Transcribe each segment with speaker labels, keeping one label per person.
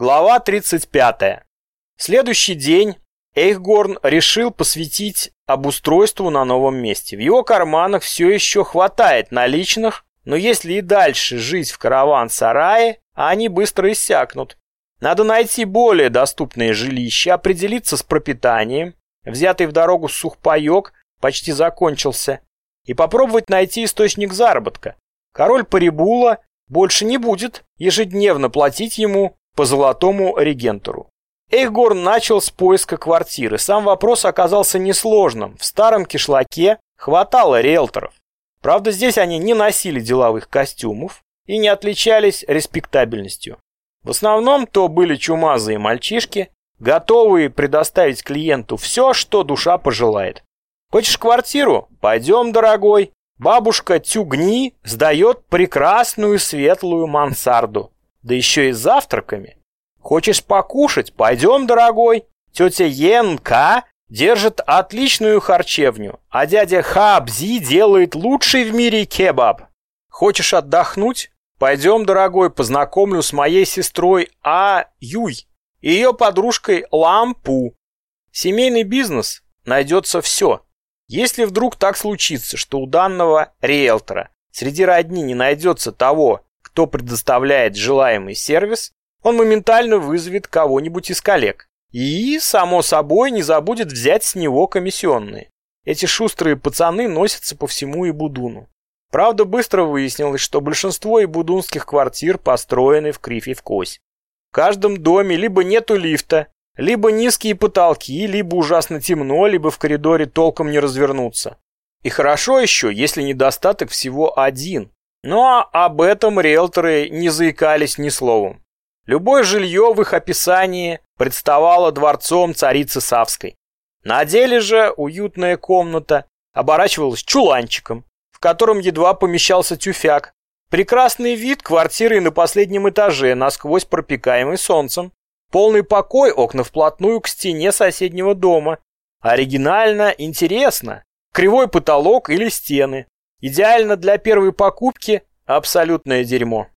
Speaker 1: Глава 35. Следующий день Эйхгорн решил посвятить обустройству на новом месте. В его карманах все еще хватает наличных, но если и дальше жить в караван-сарае, они быстро иссякнут. Надо найти более доступное жилище, определиться с пропитанием. Взятый в дорогу сухпайок почти закончился. И попробовать найти источник заработка. Король Парибула больше не будет ежедневно платить ему по золотому регентору. Эйхгорн начал с поиска квартиры. Сам вопрос оказался несложным. В старом кишлаке хватало риэлторов. Правда, здесь они не носили деловых костюмов и не отличались респектабельностью. В основном то были чумазые мальчишки, готовые предоставить клиенту все, что душа пожелает. Хочешь квартиру? Пойдем, дорогой. Бабушка Тюгни сдает прекрасную светлую мансарду да еще и завтраками. Хочешь покушать? Пойдем, дорогой. Тетя Енка держит отличную харчевню, а дядя Хабзи делает лучший в мире кебаб. Хочешь отдохнуть? Пойдем, дорогой, познакомлю с моей сестрой А. Юй и ее подружкой Лампу. Семейный бизнес найдется все. Если вдруг так случится, что у данного риэлтора среди родни не найдется того, кто предоставляет желаемый сервис, он моментально вызовет кого-нибудь из коллег. И, само собой, не забудет взять с него комиссионные. Эти шустрые пацаны носятся по всему Ибудуну. Правда, быстро выяснилось, что большинство ибудунских квартир построены в кривь и в кось. В каждом доме либо нету лифта, либо низкие потолки, либо ужасно темно, либо в коридоре толком не развернуться. И хорошо еще, если недостаток всего один. Но об этом риэлторы не заикались ни словом. Любое жилье в их описании представало дворцом царицы Савской. На деле же уютная комната оборачивалась чуланчиком, в котором едва помещался тюфяк. Прекрасный вид квартиры на последнем этаже, насквозь пропекаемый солнцем. Полный покой, окна вплотную к стене соседнего дома. Оригинально, интересно. Кривой потолок или стены. Идеально для первой покупки абсолютное дерьмо.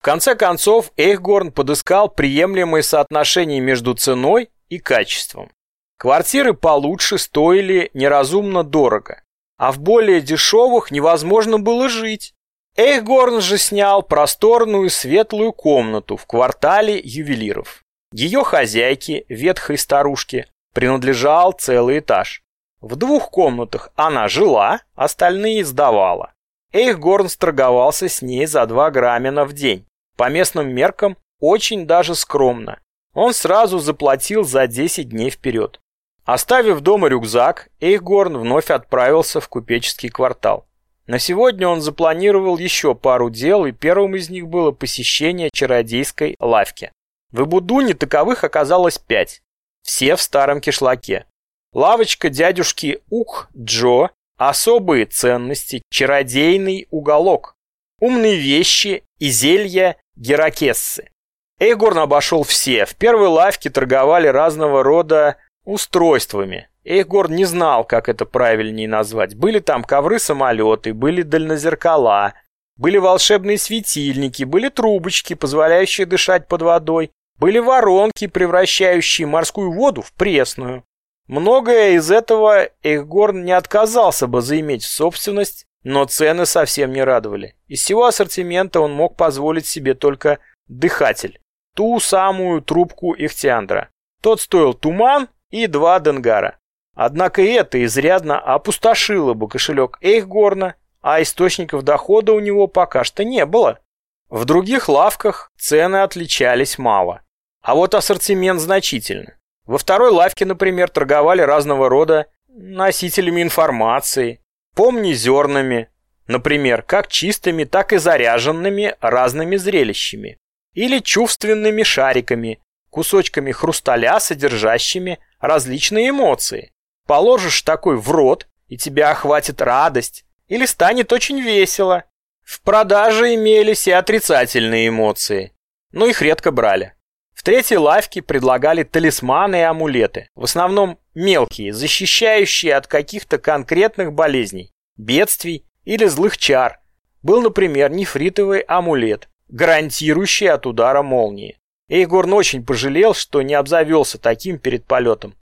Speaker 1: В конце концов, Эйхгорн подыскал приемлемое соотношение между ценой и качеством. Квартиры получше стоили неразумно дорого, а в более дешевых невозможно было жить. Эйхгорн же снял просторную светлую комнату в квартале ювелиров. Ее хозяйке, ветхой старушке, принадлежал целый этаж. В двух комнатах она жила, остальные сдавала. Эйхгорн сторговался с ней за два граммена в день. По местным меркам очень даже скромно. Он сразу заплатил за 10 дней вперед. Оставив дома рюкзак, Эйхгорн вновь отправился в купеческий квартал. На сегодня он запланировал еще пару дел, и первым из них было посещение чародейской лавки. В Ибудуне таковых оказалось пять. Все в старом кишлаке. Лавочка дядюшки Ух Джо, особые ценности, чародейный уголок, умные вещи и зелья Геракессы. Эйгорн обошел все. В первой лавке торговали разного рода устройствами. Эйгорн не знал, как это правильнее назвать. Были там ковры-самолеты, были дальнозеркала, были волшебные светильники, были трубочки, позволяющие дышать под водой, были воронки, превращающие морскую воду в пресную. Многое из этого Эхгорн не отказался бы заиметь в собственность, но цены совсем не радовали. Из всего ассортимента он мог позволить себе только дыхатель, ту самую трубку Ихтиандра. Тот стоил туман и два денгара. Однако это изрядно опустошило бы кошелек Эйхгорна, а источников дохода у него пока что не было. В других лавках цены отличались мало, а вот ассортимент значительно. Во второй лавке, например, торговали разного рода носителями информации, помни зернами, например, как чистыми, так и заряженными разными зрелищами, или чувственными шариками, кусочками хрусталя, содержащими различные эмоции. Положишь такой в рот, и тебя охватит радость, или станет очень весело. В продаже имелись и отрицательные эмоции, но их редко брали. В третьей лавке предлагали талисманы и амулеты, в основном мелкие, защищающие от каких-то конкретных болезней, бедствий или злых чар. Был, например, нефритовый амулет, гарантирующий от удара молнии. Эйгорн очень пожалел, что не обзавелся таким перед полетом.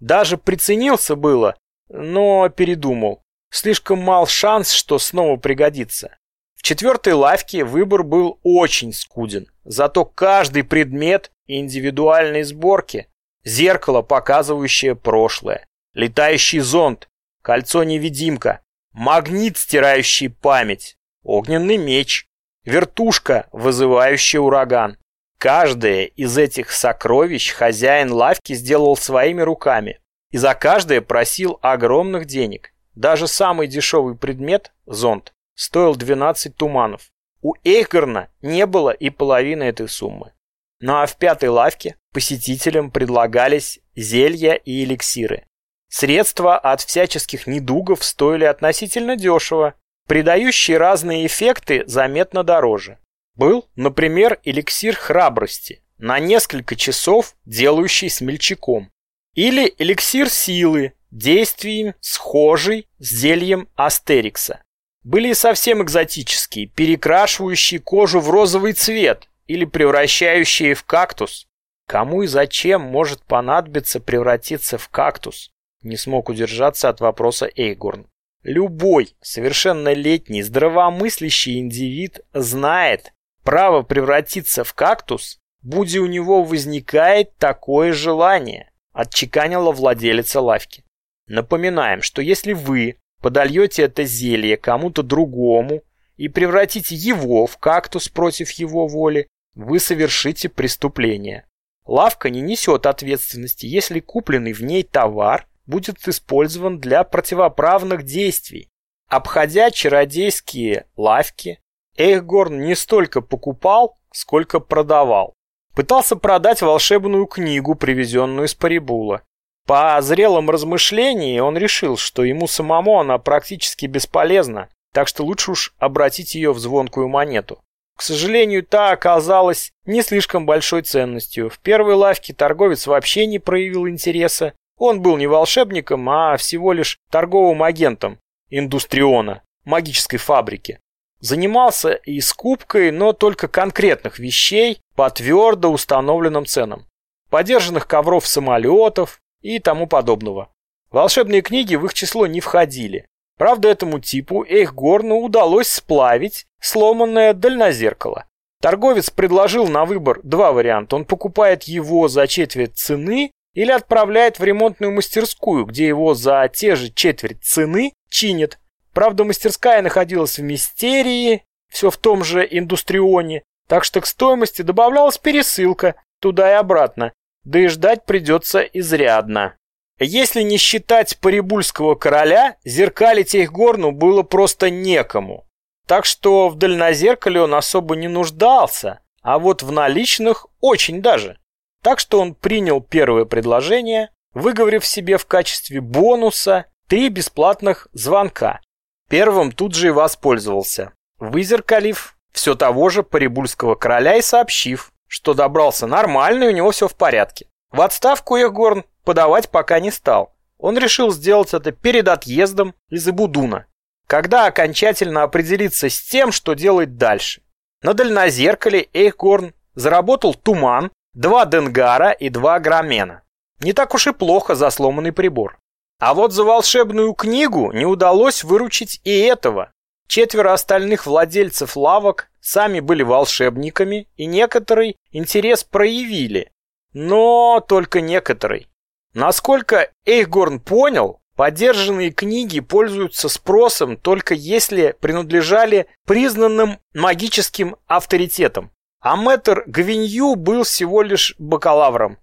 Speaker 1: Даже приценился было, но передумал. Слишком мал шанс, что снова пригодится. В четвертой лавке выбор был очень скуден, зато каждый предмет индивидуальной сборки. Зеркало, показывающее прошлое, летающий зонт, кольцо-невидимка, магнит, стирающий память, огненный меч, вертушка, вызывающая ураган. Каждое из этих сокровищ хозяин лавки сделал своими руками. И за каждое просил огромных денег. Даже самый дешевый предмет, зонт, стоил 12 туманов. У Эйхгарна не было и половины этой суммы. Ну а в пятой лавке посетителям предлагались зелья и эликсиры. Средства от всяческих недугов стоили относительно дешево, придающие разные эффекты заметно дороже. Был, например, эликсир храбрости, на несколько часов делающий смельчаком. Или эликсир силы, действием схожий с зельем Астерикса. Были совсем экзотические, перекрашивающие кожу в розовый цвет или превращающие в кактус. Кому и зачем может понадобиться превратиться в кактус? Не смог удержаться от вопроса Эйгорн. Любой совершеннолетний здравомыслящий индивид знает, право превратиться в кактус, будь у него возникает такое желание, отчеканила владелица лавки. Напоминаем, что если вы подольете это зелье кому-то другому и превратите его в кактус против его воли, вы совершите преступление. Лавка не несет ответственности, если купленный в ней товар будет использован для противоправных действий. Обходя чародейские лавки, Эйхгорн не столько покупал, сколько продавал. Пытался продать волшебную книгу, привезенную из Парибула. По зрелом размышлении он решил, что ему самому она практически бесполезна, так что лучше уж обратить ее в звонкую монету. К сожалению, та оказалась не слишком большой ценностью. В первой лавке торговец вообще не проявил интереса. Он был не волшебником, а всего лишь торговым агентом индустриона, магической фабрики. Занимался и скупкой, но только конкретных вещей по твердо установленным ценам. Подержанных ковров самолетов, и тому подобного. Волшебные книги в их число не входили. Правда, этому типу Эйхгорну удалось сплавить сломанное дальнозеркало. Торговец предложил на выбор два варианта. Он покупает его за четверть цены или отправляет в ремонтную мастерскую, где его за те же четверть цены чинят. Правда, мастерская находилась в Мистерии, все в том же Индустрионе, так что к стоимости добавлялась пересылка туда и обратно да и ждать придется изрядно. Если не считать Парибульского короля, зеркалить их горну было просто некому. Так что в дальнозеркале он особо не нуждался, а вот в наличных очень даже. Так что он принял первое предложение, выговорив себе в качестве бонуса три бесплатных звонка. Первым тут же и воспользовался, вызеркалив все того же Парибульского короля и сообщив, что добрался нормально и у него все в порядке. В отставку Егорн подавать пока не стал. Он решил сделать это перед отъездом из Ибудуна, когда окончательно определиться с тем, что делать дальше. На дальнозеркале Эйхгорн заработал туман, два денгара и два громена. Не так уж и плохо за сломанный прибор. А вот за волшебную книгу не удалось выручить и этого. Четверо остальных владельцев лавок сами были волшебниками и некоторый интерес проявили, но только некоторый. Насколько Эйхгорн понял, подержанные книги пользуются спросом только если принадлежали признанным магическим авторитетам. А мэтр Гвинью был всего лишь бакалавром.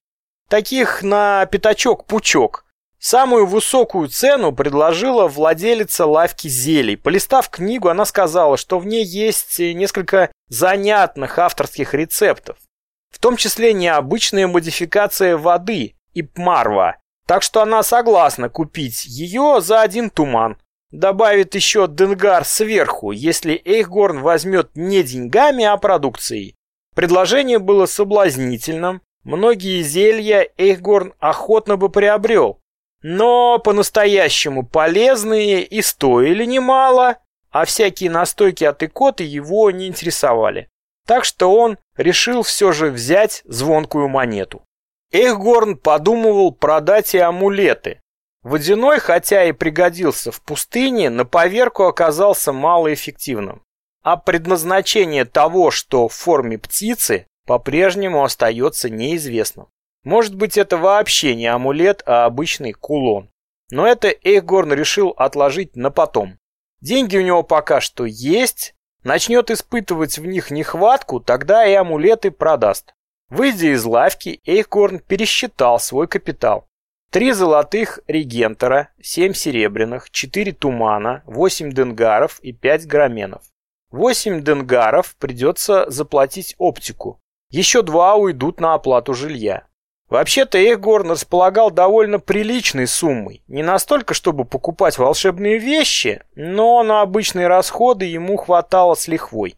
Speaker 1: Таких на пятачок-пучок, Самую высокую цену предложила владелица лавки зелий. Полистав книгу, она сказала, что в ней есть несколько занятных авторских рецептов. В том числе необычная модификация воды и пмарва. Так что она согласна купить ее за один туман. Добавит еще денгар сверху, если Эйхгорн возьмет не деньгами, а продукцией. Предложение было соблазнительным. Многие зелья Эйхгорн охотно бы приобрел, но по-настоящему полезные и стоили немало, а всякие настойки от икоты его не интересовали. так что он решил все же взять звонкую монету. Эхгорн подумывал продать и амулеты. Водяной, хотя и пригодился в пустыне, на поверку оказался малоэффективным. А предназначение того, что в форме птицы, по-прежнему остается неизвестным. Может быть, это вообще не амулет, а обычный кулон. Но это Эйхгорн решил отложить на потом. Деньги у него пока что есть, начнет испытывать в них нехватку, тогда и амулеты продаст. Выйдя из лавки, Эйхгорн пересчитал свой капитал. Три золотых регентора, семь серебряных, четыре тумана, восемь денгаров и пять громенов. Восемь денгаров придется заплатить оптику. Еще два уйдут на оплату жилья. Вообще-то Эхгорн располагал довольно приличной суммой. Не настолько, чтобы покупать волшебные вещи, но на обычные расходы ему хватало с лихвой.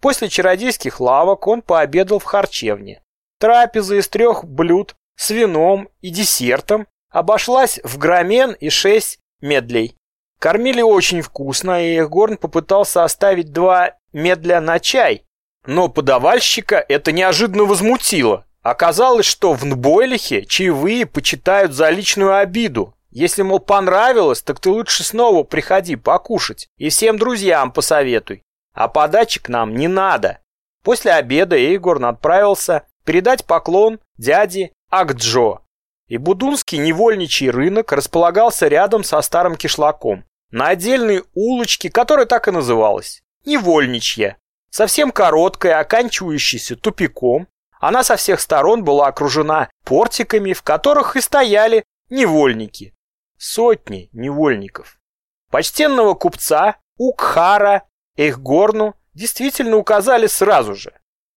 Speaker 1: После чародейских лавок он пообедал в харчевне. Трапеза из трех блюд с вином и десертом обошлась в громен и шесть медлей. Кормили очень вкусно, и Эхгорн попытался оставить два медля на чай, но подавальщика это неожиданно возмутило. Оказалось, что в Нбойлихе чаевые почитают за личную обиду. Если, мол, понравилось, так ты лучше снова приходи покушать и всем друзьям посоветуй. А подачек нам не надо. После обеда Эйгорн отправился передать поклон дяде Акджо. И Будунский невольничий рынок располагался рядом со старым кишлаком, на отдельной улочке, которая так и называлась – Невольничья. Совсем короткая, оканчивающаяся тупиком, она со всех сторон была окружена портиками, в которых и стояли невольники. Сотни невольников. Почтенного купца Укхара Эхгорну действительно указали сразу же.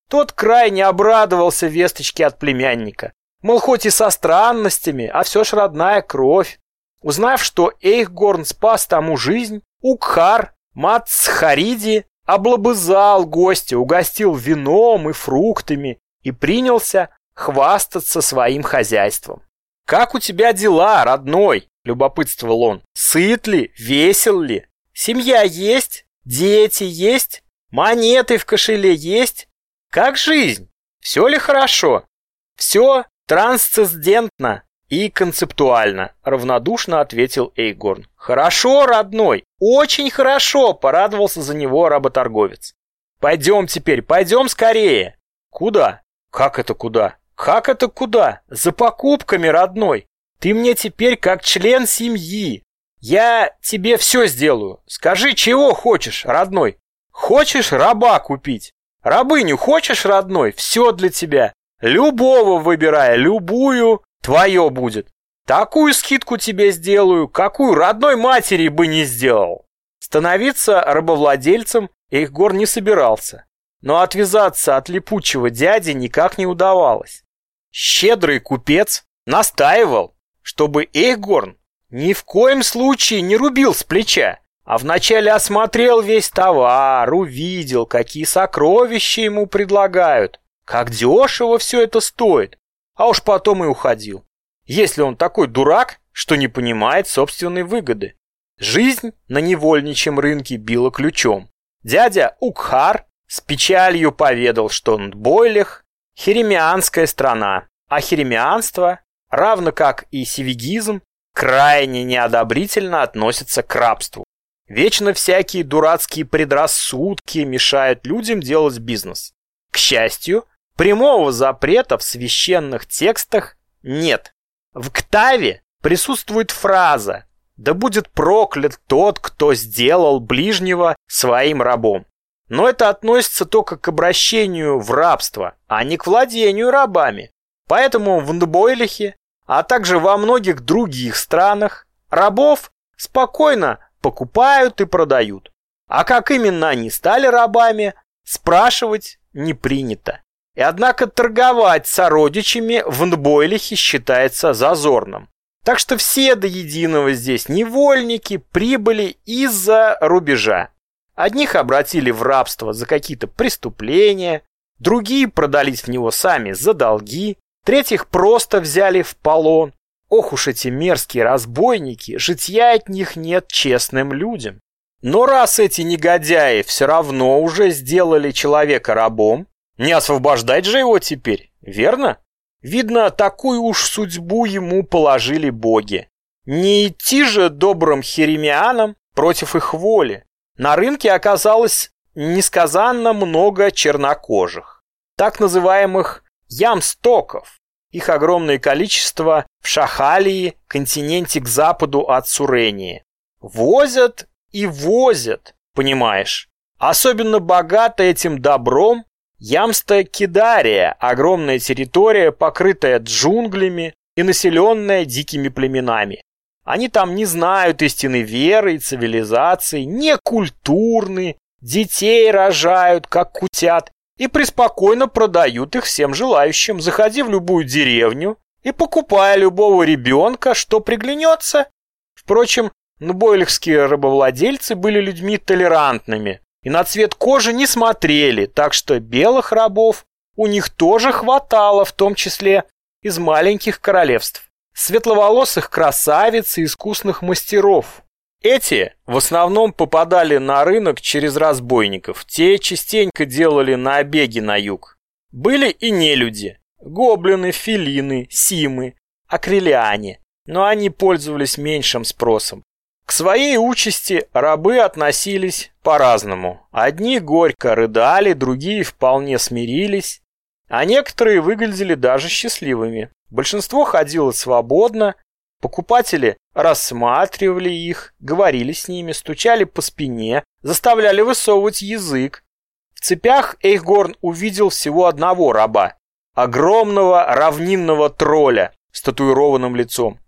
Speaker 1: Тот крайне обрадовался весточке от племянника. Мол, хоть и со странностями, а все ж родная кровь. Узнав, что Эйхгорн спас тому жизнь, Укхар Мацхариди облобызал гостя, угостил вином и фруктами и принялся хвастаться своим хозяйством. «Как у тебя дела, родной?» – любопытствовал он. «Сыт ли? Весел ли? Семья есть? Дети есть? Монеты в кошеле есть? Как жизнь? Все ли хорошо?» «Все трансцендентно и концептуально», – равнодушно ответил Эйгорн. «Хорошо, родной, очень хорошо», – порадовался за него работорговец. «Пойдем теперь, пойдем скорее». «Куда?» Как это куда? Как это куда? За покупками, родной. Ты мне теперь как член семьи. Я тебе все сделаю. Скажи, чего хочешь, родной? Хочешь раба купить? Рабыню хочешь, родной? Все для тебя. Любого выбирай, любую, твое будет. Такую скидку тебе сделаю, какую родной матери бы не сделал. Становиться рабовладельцем Эйхгор не собирался но отвязаться от липучего дяди никак не удавалось. Щедрый купец настаивал, чтобы Эйхгорн ни в коем случае не рубил с плеча, а вначале осмотрел весь товар, увидел, какие сокровища ему предлагают, как дешево все это стоит, а уж потом и уходил. Если он такой дурак, что не понимает собственной выгоды. Жизнь на невольничьем рынке била ключом. Дядя Укхар с печалью поведал, что Нтбойлих – херемианская страна, а херемианство, равно как и сивигизм, крайне неодобрительно относится к рабству. Вечно всякие дурацкие предрассудки мешают людям делать бизнес. К счастью, прямого запрета в священных текстах нет. В Ктаве присутствует фраза «Да будет проклят тот, кто сделал ближнего своим рабом». Но это относится только к обращению в рабство, а не к владению рабами. Поэтому в Нбойлихе, а также во многих других странах, рабов спокойно покупают и продают. А как именно они стали рабами, спрашивать не принято. И однако торговать сородичами в Нбойлихе считается зазорным. Так что все до единого здесь невольники прибыли из-за рубежа. Одних обратили в рабство за какие-то преступления, другие продались в него сами за долги, третьих просто взяли в полон. Ох уж эти мерзкие разбойники, житья от них нет честным людям. Но раз эти негодяи все равно уже сделали человека рабом, Не освобождать же его теперь, верно? Видно, такую уж судьбу ему положили боги. Не идти же добрым херемианам против их воли. На рынке оказалось несказанно много чернокожих, так называемых ямстоков. Их огромное количество в Шахалии, континенте к западу от Сурении. Возят и возят, понимаешь. Особенно богата этим добром Ямста Кидария, огромная территория, покрытая джунглями и населенная дикими племенами. Они там не знают истины веры и цивилизации, не культурны, детей рожают, как кутят, и преспокойно продают их всем желающим. Заходи в любую деревню и покупая любого ребенка, что приглянется. Впрочем, нбойлихские рабовладельцы были людьми толерантными и на цвет кожи не смотрели, так что белых рабов у них тоже хватало, в том числе из маленьких королевств светловолосых красавиц и искусных мастеров. Эти в основном попадали на рынок через разбойников, те частенько делали набеги на юг. Были и нелюди, гоблины, филины, симы, акрилиане, но они пользовались меньшим спросом. К своей участи рабы относились по-разному. Одни горько рыдали, другие вполне смирились, а некоторые выглядели даже счастливыми. Большинство ходило свободно, покупатели рассматривали их, говорили с ними, стучали по спине, заставляли высовывать язык. В цепях Эйхгорн увидел всего одного раба, огромного равнинного тролля с татуированным лицом.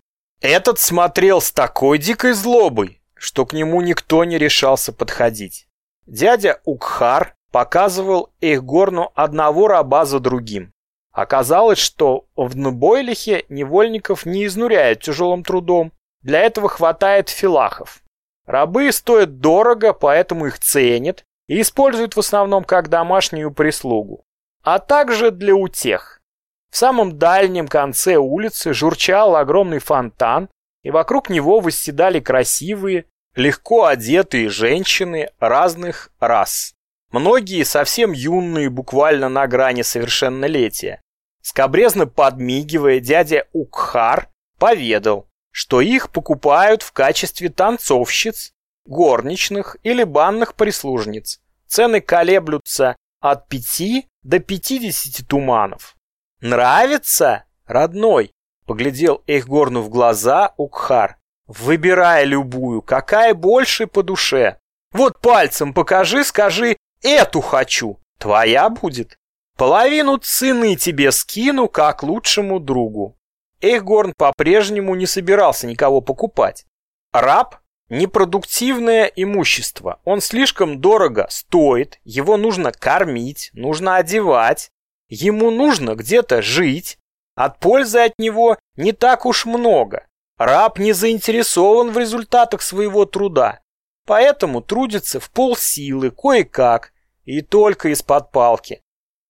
Speaker 1: Этот смотрел с такой дикой злобой, что к нему никто не решался подходить. Дядя Укхар показывал Эйхгорну одного раба за другим. Оказалось, что в Нбойлихе невольников не изнуряют тяжелым трудом. Для этого хватает филахов. Рабы стоят дорого, поэтому их ценят и используют в основном как домашнюю прислугу, а также для утех. В самом дальнем конце улицы журчал огромный фонтан, и вокруг него восседали красивые, легко одетые женщины разных рас. Многие совсем юные, буквально на грани совершеннолетия. Скобрезно подмигивая, дядя Укхар поведал, что их покупают в качестве танцовщиц, горничных или банных прислужниц. Цены колеблются от 5 до 50 туманов. «Нравится, родной?» — поглядел Эйхгорну в глаза Укхар. «Выбирай любую, какая больше по душе. Вот пальцем покажи, скажи «эту хочу», твоя будет». Половину цены тебе скину, как лучшему другу. Эйхгорн по-прежнему не собирался никого покупать. Раб – непродуктивное имущество. Он слишком дорого стоит, его нужно кормить, нужно одевать, ему нужно где-то жить. От пользы от него не так уж много. Раб не заинтересован в результатах своего труда, поэтому трудится в полсилы, кое-как, и только из-под палки.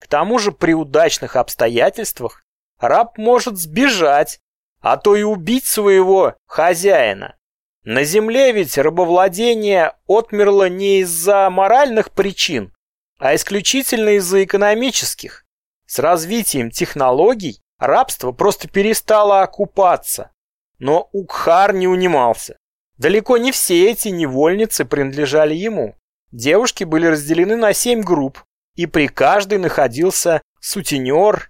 Speaker 1: К тому же при удачных обстоятельствах раб может сбежать, а то и убить своего хозяина. На земле ведь рабовладение отмерло не из-за моральных причин, а исключительно из-за экономических. С развитием технологий рабство просто перестало окупаться. Но Укхар не унимался. Далеко не все эти невольницы принадлежали ему. Девушки были разделены на семь групп, и при каждой находился сутенер,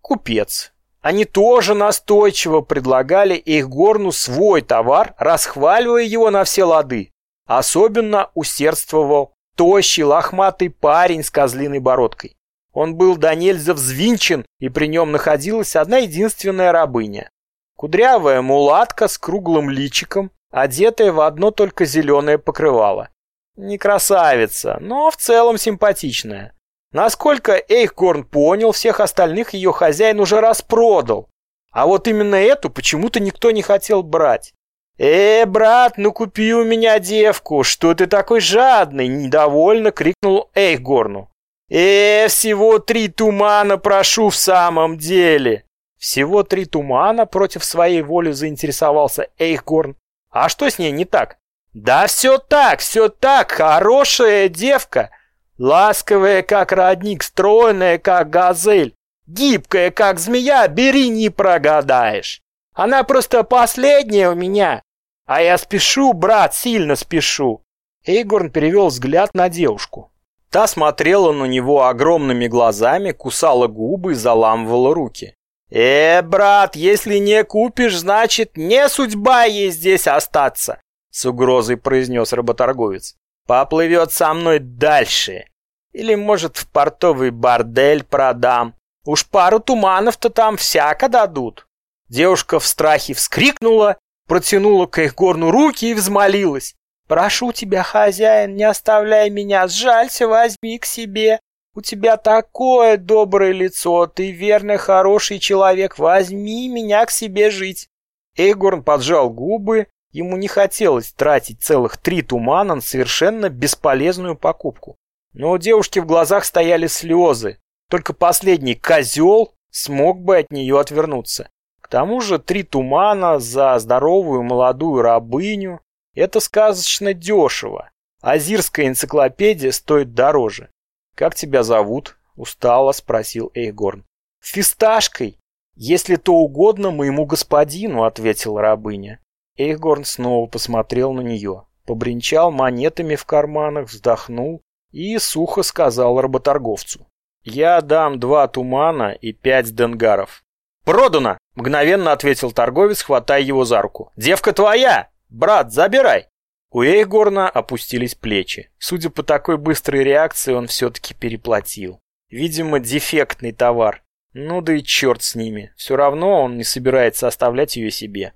Speaker 1: купец. Они тоже настойчиво предлагали их горну свой товар, расхваливая его на все лады. Особенно усердствовал тощий лохматый парень с козлиной бородкой. Он был до нельзя взвинчен, и при нем находилась одна единственная рабыня. Кудрявая мулатка с круглым личиком, одетая в одно только зеленое покрывало. Не красавица, но в целом симпатичная. Насколько Эйхгорн понял, всех остальных ее хозяин уже распродал. А вот именно эту почему-то никто не хотел брать. «Э, брат, ну купи у меня девку, что ты такой жадный?» Недовольно крикнул Эйхгорну. «Э, всего три тумана прошу в самом деле!» Всего три тумана против своей воли заинтересовался Эйхгорн. А что с ней не так? Да все так, все так, хорошая девка. Ласковая, как родник, стройная, как газель, гибкая, как змея, бери, не прогадаешь. Она просто последняя у меня. А я спешу, брат, сильно спешу. Эйгорн перевел взгляд на девушку. Та смотрела на него огромными глазами, кусала губы и заламывала руки. «Э, брат, если не купишь, значит, не судьба ей здесь остаться», с угрозой произнес работорговец. «Поплывет со мной дальше. Или, может, в портовый бордель продам. Уж пару туманов-то там всяко дадут». Девушка в страхе вскрикнула, протянула к их горну руки и взмолилась. «Прошу тебя, хозяин, не оставляй меня, сжалься, возьми к себе. У тебя такое доброе лицо, ты верный, хороший человек, возьми меня к себе жить». Эйгорн поджал губы, ему не хотелось тратить целых три тумана на совершенно бесполезную покупку. Но у девушки в глазах стояли слезы, только последний козел смог бы от нее отвернуться. К тому же три тумана за здоровую молодую рабыню – это сказочно дешево. Азирская энциклопедия стоит дороже. «Как тебя зовут?» – устало спросил Эйгорн. «Фисташкой, если то угодно моему господину», – ответила рабыня. Эйгорн снова посмотрел на нее, побренчал монетами в карманах, вздохнул и сухо сказал работорговцу. «Я дам два тумана и пять денгаров». «Продано!» – мгновенно ответил торговец, хватая его за руку. «Девка твоя! Брат, забирай!» У Эйгорна опустились плечи. Судя по такой быстрой реакции, он все-таки переплатил. Видимо, дефектный товар. Ну да и черт с ними. Все равно он не собирается оставлять ее себе.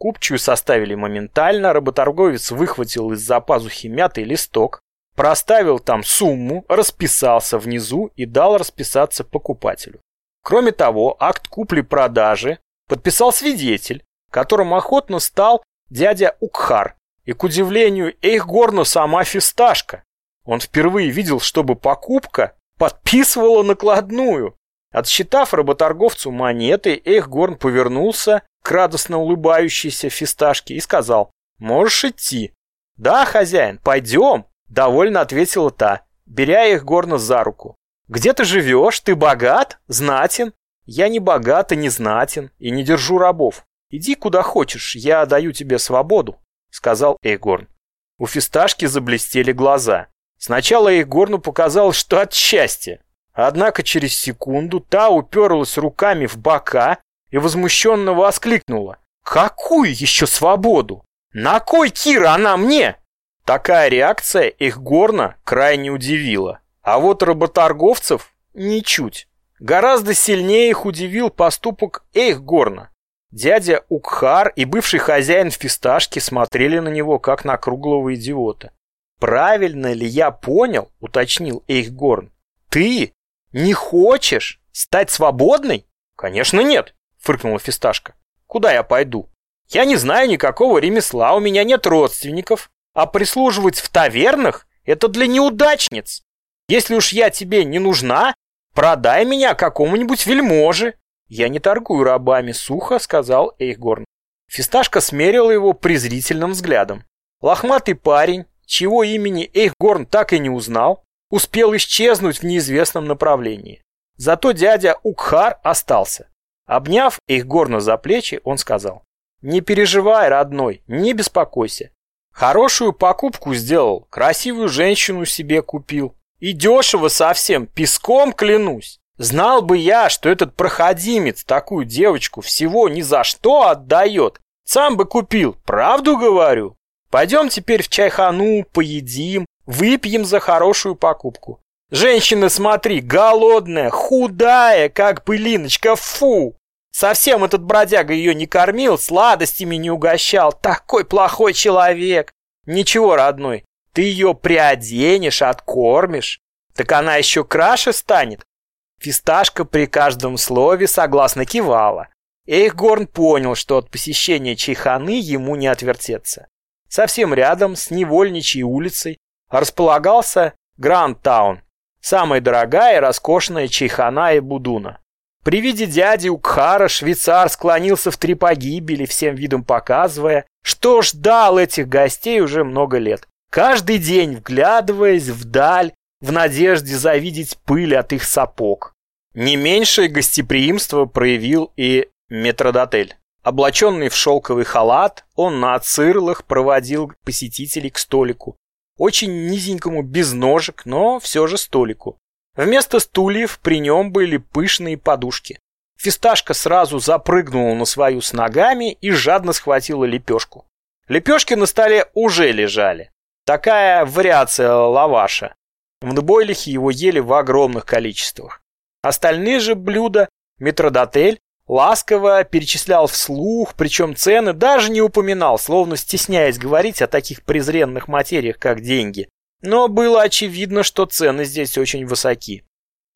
Speaker 1: Купчую составили моментально, работорговец выхватил из-за пазухи мятый листок, проставил там сумму, расписался внизу и дал расписаться покупателю. Кроме того, акт купли-продажи подписал свидетель, которым охотно стал дядя Укхар, и, к удивлению Эйхгорна, сама фисташка. Он впервые видел, чтобы покупка подписывала накладную. Отсчитав работорговцу монеты, Эйхгорн повернулся радостно улыбающейся фисташке и сказал «Можешь идти». «Да, хозяин, пойдем», — довольно ответила та, беря Эйхгорна за руку. Где ты живешь? Ты богат? Знатен? Я не богат и не знатен, и не держу рабов. Иди куда хочешь, я даю тебе свободу, сказал Эйгорн. У фисташки заблестели глаза. Сначала Эйгорну показалось, что от счастья. Однако через секунду та уперлась руками в бока и возмущенно воскликнула. «Какую еще свободу? На кой, Кира, она мне?» Такая реакция их горно крайне удивила. А вот работорговцев ничуть. Гораздо сильнее их удивил поступок Эйхгорна. Дядя Укхар и бывший хозяин фисташки смотрели на него, как на круглого идиота. «Правильно ли я понял?» — уточнил Эйхгорн. «Ты не хочешь стать свободной?» «Конечно нет», — фыркнула фисташка. «Куда я пойду? Я не знаю никакого ремесла, у меня нет родственников, а прислуживать в тавернах — это для неудачниц. Если уж я тебе не нужна, продай меня какому-нибудь вельможе. Я не торгую рабами, сухо сказал Эйхгорн. Фисташка смерила его презрительным взглядом. Лохматый парень, чего имени Эйхгорн так и не узнал, успел исчезнуть в неизвестном направлении. Зато дядя Укхар остался. Обняв Эйхгорна за плечи, он сказал, «Не переживай, родной, не беспокойся. Хорошую покупку сделал, красивую женщину себе купил. И дешево совсем, песком клянусь. Знал бы я, что этот проходимец такую девочку всего ни за что отдает. Сам бы купил, правду говорю. Пойдем теперь в чайхану, поедим, выпьем за хорошую покупку. Женщина, смотри, голодная, худая, как пылиночка, фу! Совсем этот бродяга ее не кормил, сладостями не угощал. Такой плохой человек. Ничего, родной, ты ее приоденешь, откормишь, так она еще краше станет. Фисташка при каждом слове согласно кивала. Эйхгорн понял, что от посещения чайханы ему не отвертеться. Совсем рядом с Невольничьей улицей располагался Гранд-таун, самая дорогая и роскошная чайхана и будуна. При виде дяди Укхара швейцар склонился в три погибели, всем видом показывая, что ждал этих гостей уже много лет. Каждый день, вглядываясь вдаль, в надежде завидеть пыль от их сапог. Не меньшее гостеприимство проявил и метродотель. Облаченный в шелковый халат, он на цирлах проводил посетителей к столику. Очень низенькому, без ножек, но все же столику. Вместо стульев при нем были пышные подушки. Фисташка сразу запрыгнула на свою с ногами и жадно схватила лепешку. Лепешки на столе уже лежали. Такая вариация лаваша. В Бойлихе его ели в огромных количествах. Остальные же блюда метродотель ласково перечислял вслух, причем цены даже не упоминал, словно стесняясь говорить о таких презренных материях, как деньги. Но было очевидно, что цены здесь очень высоки.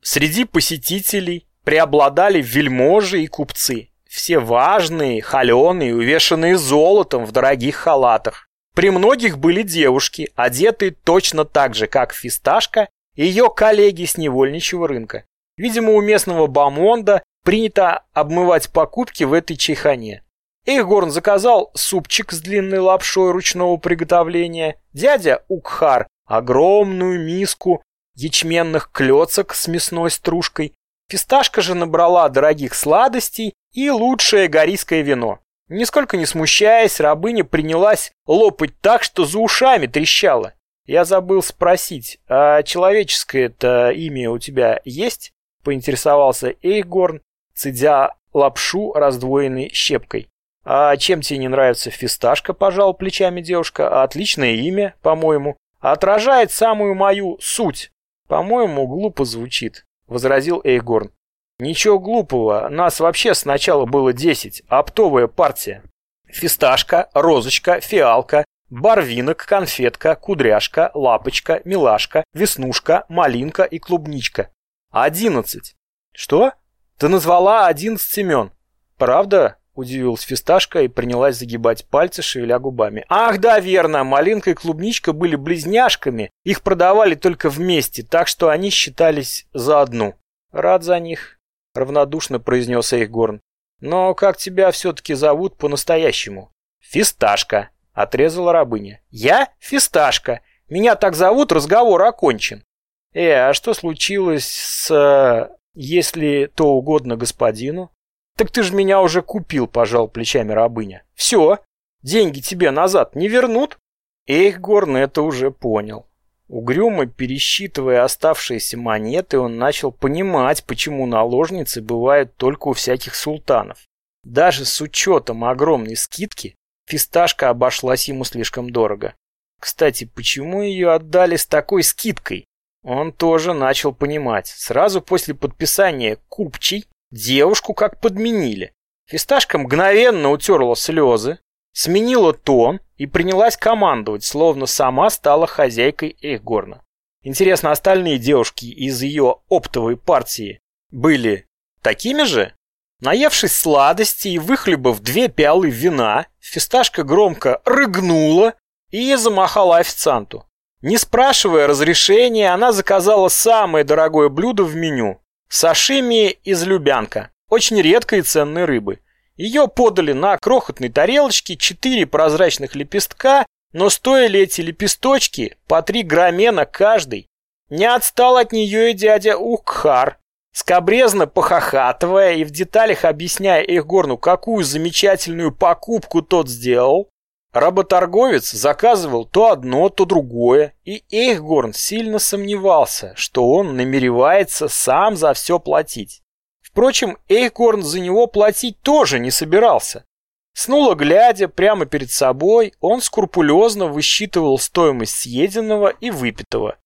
Speaker 1: Среди посетителей преобладали вельможи и купцы. Все важные, холеные, увешанные золотом в дорогих халатах. При многих были девушки, одетые точно так же, как Фисташка и ее коллеги с невольничьего рынка. Видимо, у местного бамонда принято обмывать покупки в этой чайхане. Эйхгорн заказал супчик с длинной лапшой ручного приготовления. Дядя Укхар – огромную миску ячменных клёцок с мясной стружкой. Фисташка же набрала дорогих сладостей и лучшее горийское вино. Нисколько не смущаясь, рабыня принялась лопать так, что за ушами трещала. Я забыл спросить, а человеческое-то имя у тебя есть? Поинтересовался Эйгорн, цедя лапшу раздвоенной щепкой. «А чем тебе не нравится фисташка?» – пожал плечами девушка. «Отличное имя, по-моему. Отражает самую мою суть. По-моему, глупо звучит», – возразил Эйгорн. «Ничего глупого. Нас вообще сначала было десять. Оптовая партия. Фисташка, розочка, фиалка, барвинок, конфетка, кудряшка, лапочка, милашка, веснушка, малинка и клубничка. Одиннадцать. Что? Ты назвала одиннадцать имен. Правда? Удивилась фисташка и принялась загибать пальцы, шевеля губами. Ах, да, верно, малинка и клубничка были близняшками. Их продавали только вместе, так что они считались за одну. Рад за них, равнодушно произнес Эйхгорн. Но как тебя все-таки зовут по-настоящему? Фисташка, отрезала рабыня. Я Фисташка. Меня так зовут, разговор окончен. Э, а что случилось с... если то угодно господину? Так ты же меня уже купил, пожал плечами рабыня. Все, деньги тебе назад не вернут? Эйхгорн это уже понял. Угрюмо пересчитывая оставшиеся монеты, он начал понимать, почему наложницы бывают только у всяких султанов. Даже с учетом огромной скидки, фисташка обошлась ему слишком дорого. Кстати, почему ее отдали с такой скидкой? Он тоже начал понимать. Сразу после подписания купчей девушку как подменили. Фисташка мгновенно утерла слезы, сменила тон и принялась командовать, словно сама стала хозяйкой Эйхгорна. Интересно, остальные девушки из ее оптовой партии были такими же? Наевшись сладости и выхлебав две пиалы вина, фисташка громко рыгнула и замахала официанту. Не спрашивая разрешения, она заказала самое дорогое блюдо в меню – сашими из любянка, очень редкой и ценной рыбы. Ее подали на крохотной тарелочке четыре прозрачных лепестка, но стоили эти лепесточки по три граммена каждый. Не отстал от нее и дядя Уххар, скобрезно похохатывая и в деталях объясняя Эхгорну, какую замечательную покупку тот сделал, Работорговец заказывал то одно, то другое, и Эйхгорн сильно сомневался, что он намеревается сам за все платить. Впрочем, Эйхгорн за него платить тоже не собирался. Снуло глядя прямо перед собой, он скрупулезно высчитывал стоимость съеденного и выпитого,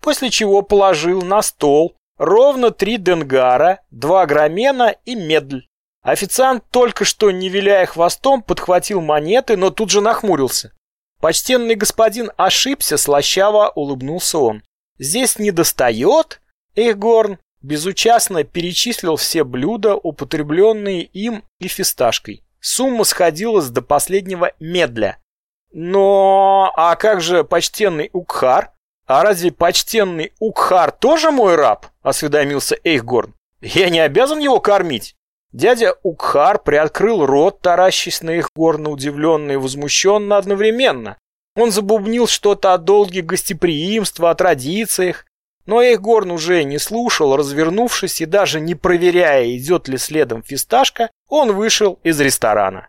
Speaker 1: после чего положил на стол ровно три денгара, два грамена и медль. Официант, только что не виляя хвостом, подхватил монеты, но тут же нахмурился. Почтенный господин ошибся, слащаво улыбнулся он. «Здесь не достает?» Эйхгорн безучастно перечислил все блюда, употребленные им и фисташкой. Сумма сходилась до последнего медля. «Но... а как же почтенный Укхар? А разве почтенный Укхар тоже мой раб?» — осведомился Эйхгорн. «Я не обязан его кормить?» Дядя Укхар приоткрыл рот, таращись на их горно удивленно и возмущенно одновременно. Он забубнил что-то о долге гостеприимства, о традициях. Но Эйхгорн уже не слушал, развернувшись и даже не проверяя, идет ли следом фисташка, он вышел из ресторана.